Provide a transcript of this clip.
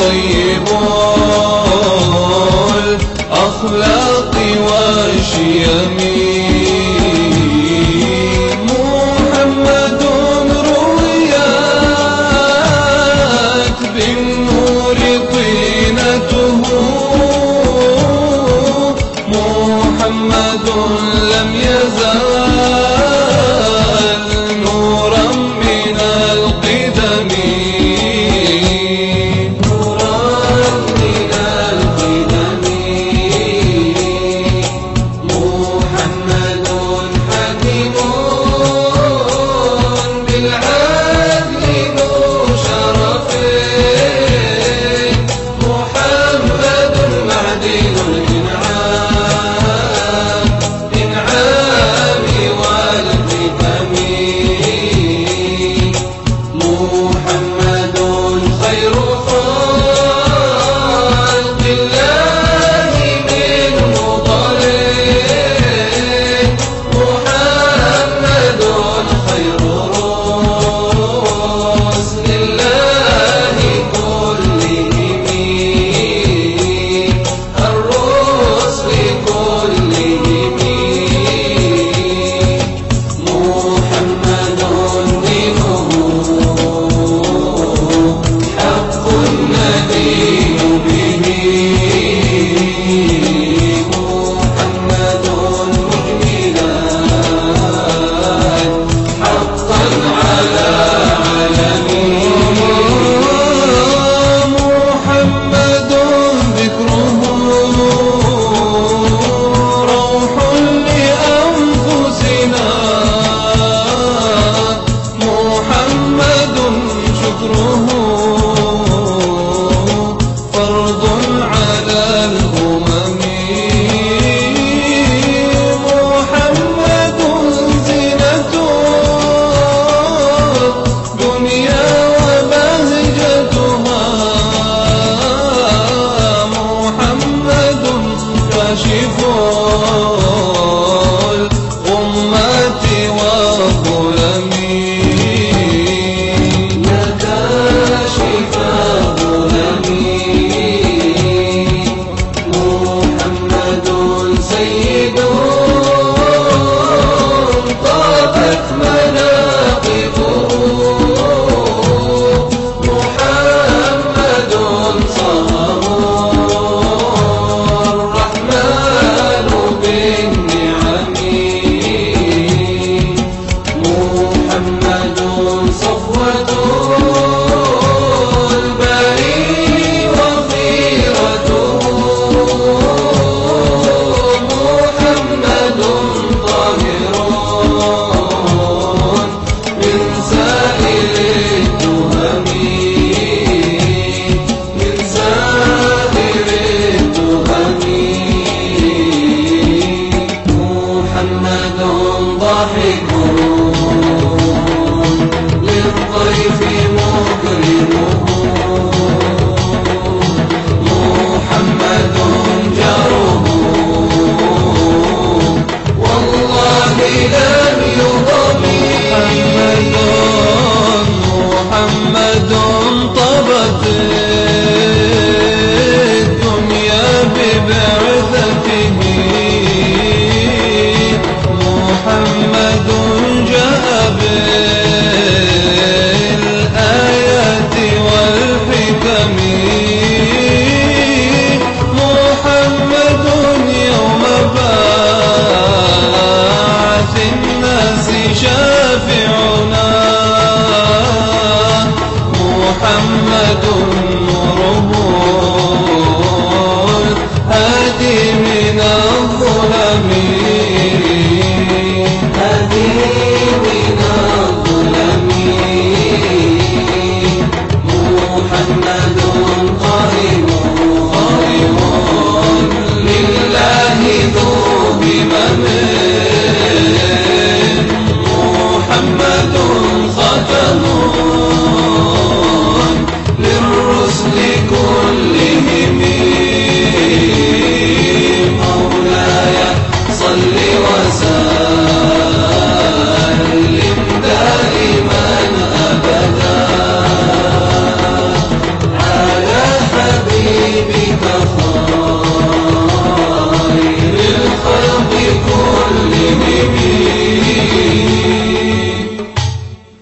طيب الأخلاق والشيم hoje vou. محمد